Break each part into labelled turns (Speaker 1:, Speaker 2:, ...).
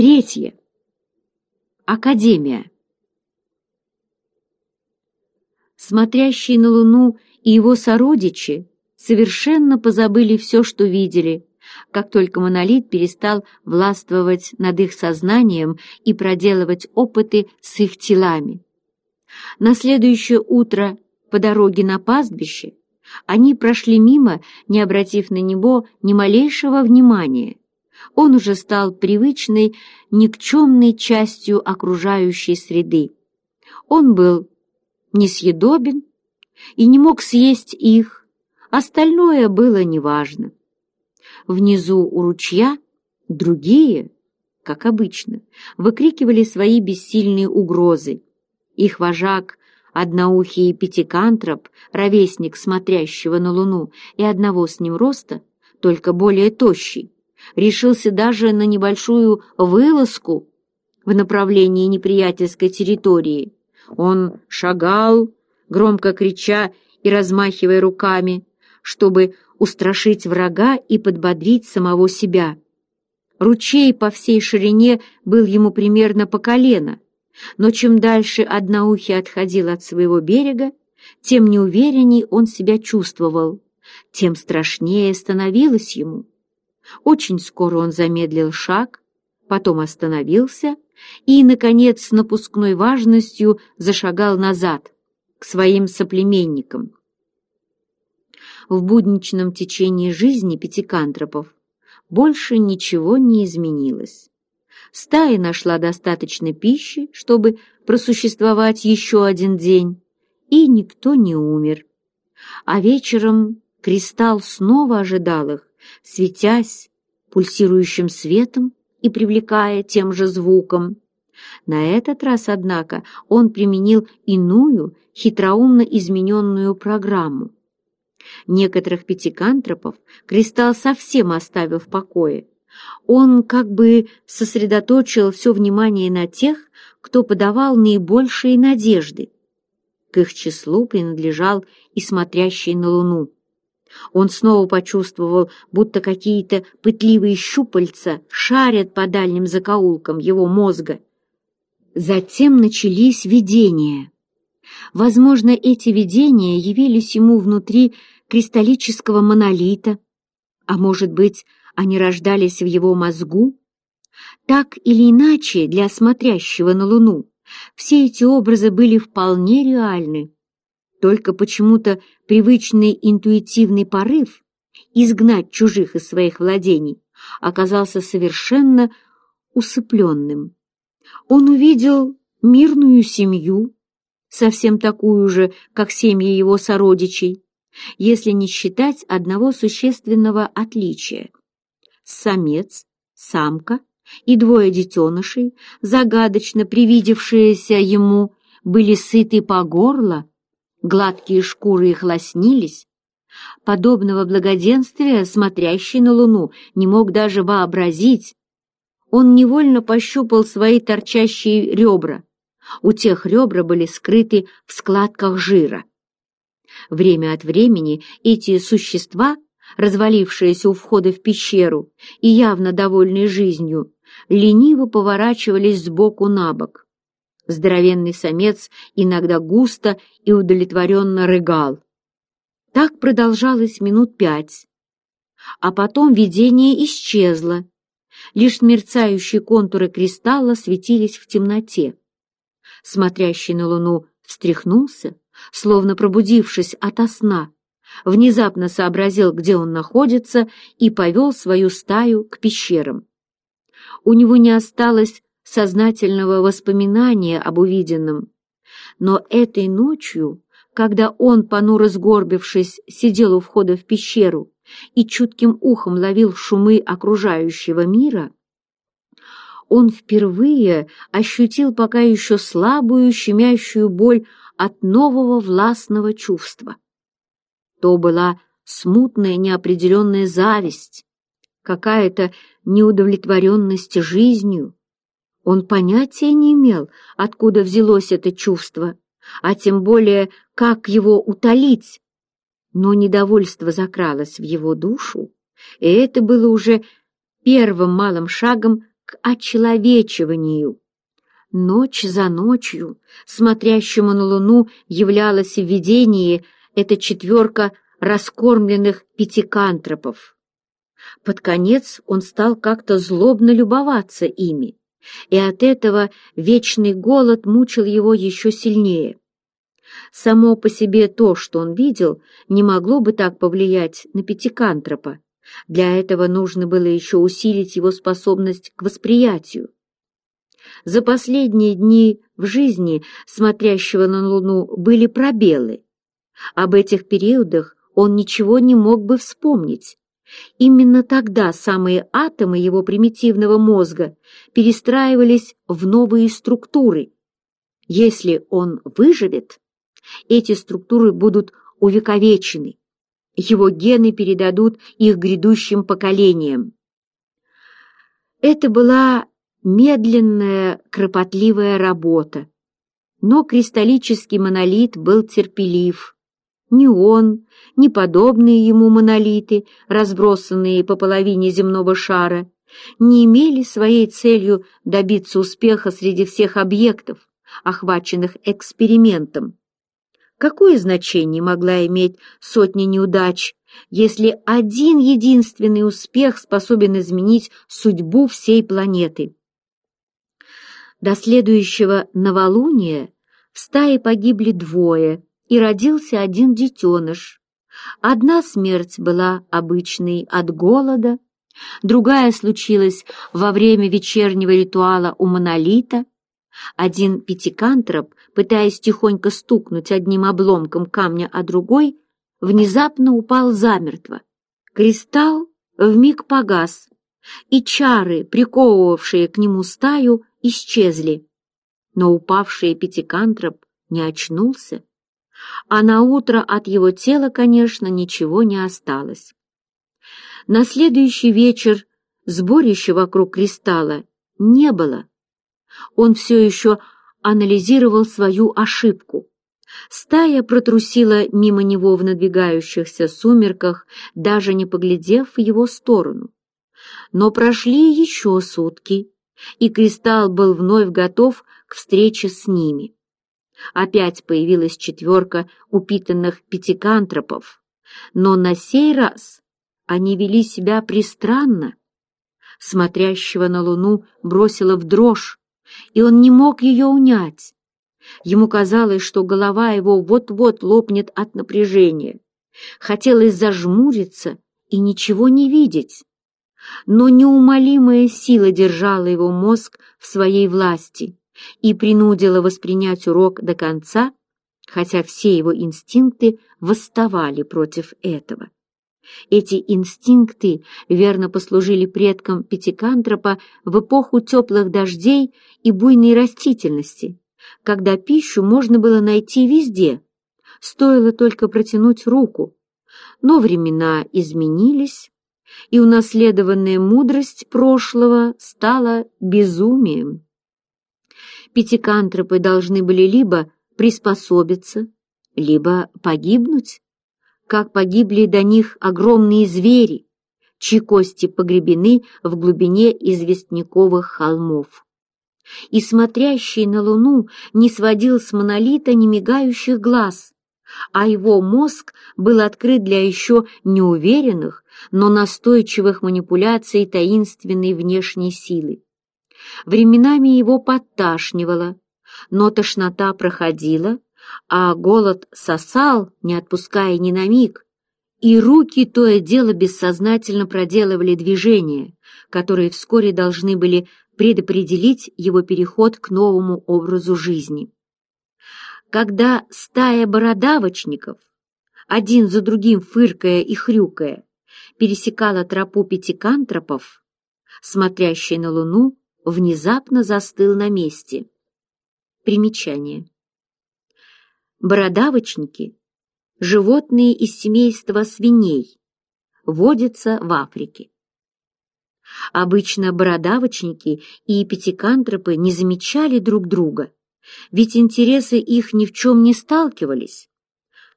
Speaker 1: Третье. Академия. Смотрящие на Луну и его сородичи совершенно позабыли все, что видели, как только монолит перестал властвовать над их сознанием и проделывать опыты с их телами. На следующее утро по дороге на пастбище они прошли мимо, не обратив на него ни малейшего внимания он уже стал привычной, никчемной частью окружающей среды. Он был несъедобен и не мог съесть их, остальное было неважно. Внизу у ручья другие, как обычно, выкрикивали свои бессильные угрозы. Их вожак одноухий пятикантроп, ровесник смотрящего на луну и одного с ним роста, только более тощий, решился даже на небольшую вылазку в направлении неприятельской территории. Он шагал, громко крича и размахивая руками, чтобы устрашить врага и подбодрить самого себя. Ручей по всей ширине был ему примерно по колено, но чем дальше одноухий отходил от своего берега, тем неуверенней он себя чувствовал, тем страшнее становилось ему. Очень скоро он замедлил шаг, потом остановился и, наконец, с напускной важностью зашагал назад, к своим соплеменникам. В будничном течении жизни пятикантропов больше ничего не изменилось. Стая нашла достаточно пищи, чтобы просуществовать еще один день, и никто не умер. А вечером кристалл снова ожидал их, светясь пульсирующим светом и привлекая тем же звуком. На этот раз, однако, он применил иную, хитроумно измененную программу. Некоторых пятикантропов кристалл совсем оставил в покое. Он как бы сосредоточил все внимание на тех, кто подавал наибольшие надежды. К их числу принадлежал и смотрящий на Луну. Он снова почувствовал, будто какие-то пытливые щупальца шарят по дальним закоулкам его мозга. Затем начались видения. Возможно, эти видения явились ему внутри кристаллического монолита, а может быть, они рождались в его мозгу? Так или иначе, для смотрящего на Луну все эти образы были вполне реальны. Только почему-то привычный интуитивный порыв изгнать чужих из своих владений оказался совершенно усыпленным. Он увидел мирную семью, совсем такую же, как семьи его сородичей, если не считать одного существенного отличия. Самец, самка и двое детенышей, загадочно привидевшиеся ему, были сыты по горло гладкие шкуры их лоснились. Подобного благоденствия, смотрящий на луну, не мог даже вообразить. Он невольно пощупал свои торчащие ребра. У тех ребра были скрыты в складках жира. Время от времени эти существа, развалившиеся у входа в пещеру и явно довольные жизнью, лениво поворачивались сбоку на бок. Здоровенный самец иногда густо и удовлетворенно рыгал. Так продолжалось минут пять. А потом видение исчезло. Лишь мерцающие контуры кристалла светились в темноте. Смотрящий на луну встряхнулся, словно пробудившись ото сна, внезапно сообразил, где он находится, и повел свою стаю к пещерам. У него не осталось сознательного воспоминания об увиденном. Но этой ночью, когда он, понуро сгорбившись, сидел у входа в пещеру и чутким ухом ловил шумы окружающего мира, он впервые ощутил пока еще слабую, щемящую боль от нового властного чувства. То была смутная неопределенная зависть, какая-то неудовлетворенность жизнью, он понятия не имел, откуда взялось это чувство, а тем более, как его утолить. Но недовольство закралось в его душу, и это было уже первым малым шагом к очеловечиванию. Ночь за ночью, смотрящему на луну, являлась в видении эта четверка раскормленных пятикантропов. Под конец он стал как-то злобно любоваться ими и от этого вечный голод мучил его еще сильнее. Само по себе то, что он видел, не могло бы так повлиять на пятикантропа. Для этого нужно было еще усилить его способность к восприятию. За последние дни в жизни смотрящего на Луну были пробелы. Об этих периодах он ничего не мог бы вспомнить, Именно тогда самые атомы его примитивного мозга перестраивались в новые структуры. Если он выживет, эти структуры будут увековечены. Его гены передадут их грядущим поколениям. Это была медленная, кропотливая работа. Но кристаллический монолит был терпелив. Ни он, ни подобные ему монолиты, разбросанные по половине земного шара, не имели своей целью добиться успеха среди всех объектов, охваченных экспериментом. Какое значение могла иметь сотня неудач, если один единственный успех способен изменить судьбу всей планеты? До следующего новолуния в стае погибли двое – и родился один детеныш. Одна смерть была обычной от голода, другая случилась во время вечернего ритуала у монолита. Один пятикантроп, пытаясь тихонько стукнуть одним обломком камня о другой, внезапно упал замертво. Кристалл вмиг погас, и чары, приковывавшие к нему стаю, исчезли. Но упавший пятикантроп не очнулся а на утро от его тела, конечно, ничего не осталось. На следующий вечер сборища вокруг кристалла не было. Он все еще анализировал свою ошибку. Стая протрусила мимо него в надвигающихся сумерках, даже не поглядев в его сторону. Но прошли еще сутки, и кристалл был вновь готов к встрече с ними. Опять появилась четверка упитанных пятикантропов, но на сей раз они вели себя пристранно. Смотрящего на луну бросило в дрожь, и он не мог ее унять. Ему казалось, что голова его вот-вот лопнет от напряжения. Хотелось зажмуриться и ничего не видеть. Но неумолимая сила держала его мозг в своей власти и принудила воспринять урок до конца, хотя все его инстинкты восставали против этого. Эти инстинкты верно послужили предкам пятикантропа в эпоху теплых дождей и буйной растительности, когда пищу можно было найти везде, стоило только протянуть руку. Но времена изменились, и унаследованная мудрость прошлого стала безумием пятикантропы должны были либо приспособиться, либо погибнуть, как погибли до них огромные звери, чьи кости погребены в глубине известняковых холмов. И смотрящий на луну не сводил с монолита немигающих глаз, а его мозг был открыт для еще неуверенных, но настойчивых манипуляций таинственной внешней силы. Временами его подташнивало, но тошнота проходила, а голод сосал, не отпуская ни на миг, и руки то и дело бессознательно проделывали движения, которые вскоре должны были предопределить его переход к новому образу жизни. Когда стая бородавочников, один за другим фыркая и хрюкая, пересекала тропу пятикантропов, смотрящей на луну, внезапно застыл на месте. Примечание. Бородавочники – животные из семейства свиней, водятся в Африке. Обычно бородавочники и пятикантропы не замечали друг друга, ведь интересы их ни в чем не сталкивались.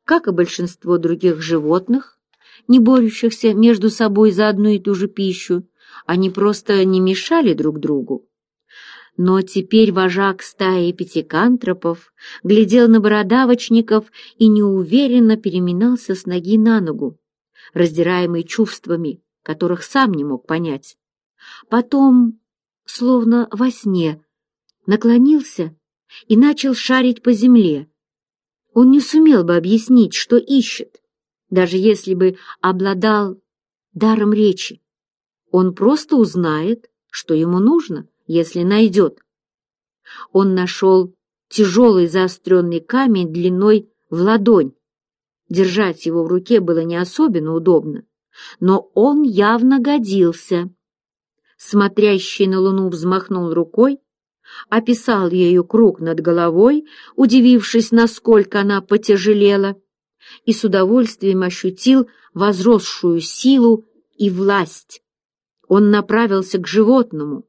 Speaker 1: Как и большинство других животных, не борющихся между собой за одну и ту же пищу, они просто не мешали друг другу. Но теперь вожак стаи пятикантропов глядел на бородавочников и неуверенно переминался с ноги на ногу, раздираемый чувствами, которых сам не мог понять. Потом, словно во сне, наклонился и начал шарить по земле. Он не сумел бы объяснить, что ищет, даже если бы обладал даром речи. Он просто узнает, что ему нужно, если найдет. Он нашел тяжелый заостренный камень длиной в ладонь. Держать его в руке было не особенно удобно, но он явно годился. Смотрящий на луну взмахнул рукой, описал ею круг над головой, удивившись, насколько она потяжелела, и с удовольствием ощутил возросшую силу и власть он направился к животному,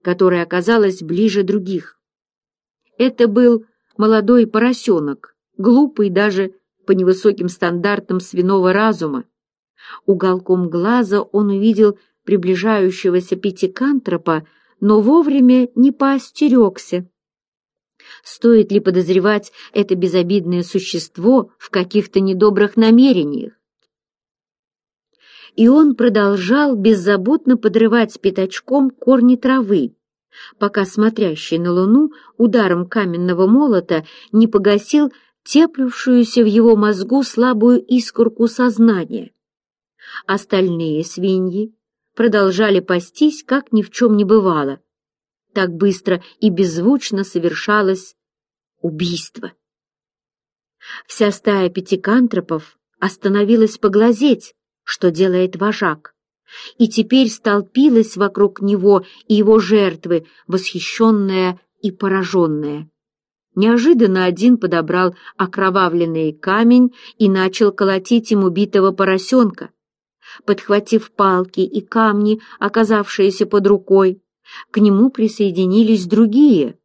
Speaker 1: которое оказалось ближе других. Это был молодой поросенок, глупый даже по невысоким стандартам свиного разума. Уголком глаза он увидел приближающегося пятикантропа, но вовремя не поостерегся. Стоит ли подозревать это безобидное существо в каких-то недобрых намерениях? и он продолжал беззаботно подрывать пятачком корни травы, пока смотрящий на луну ударом каменного молота не погасил теплившуюся в его мозгу слабую искорку сознания. Остальные свиньи продолжали пастись, как ни в чем не бывало. Так быстро и беззвучно совершалось убийство. Вся стая пятикантропов остановилась поглазеть, что делает вожак, и теперь столпилась вокруг него и его жертвы, восхищенная и пораженная. Неожиданно один подобрал окровавленный камень и начал колотить им убитого поросенка. Подхватив палки и камни, оказавшиеся под рукой, к нему присоединились другие.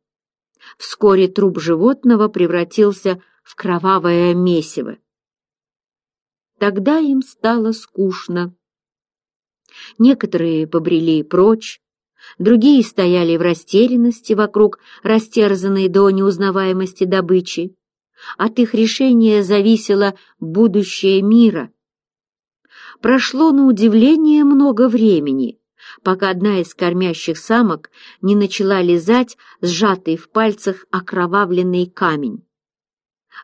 Speaker 1: Вскоре труп животного превратился в кровавое месиво. Тогда им стало скучно. Некоторые побрели прочь, другие стояли в растерянности вокруг растерзанной до неузнаваемости добычи. От их решения зависело будущее мира. Прошло на удивление много времени, пока одна из кормящих самок не начала лизать сжатый в пальцах окровавленный камень.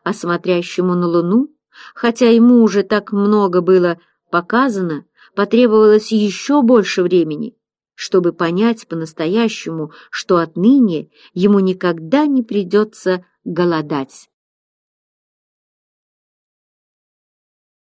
Speaker 1: А смотрящему на луну Хотя ему уже так много было показано, потребовалось еще больше времени, чтобы понять по-настоящему, что отныне ему никогда не придется голодать.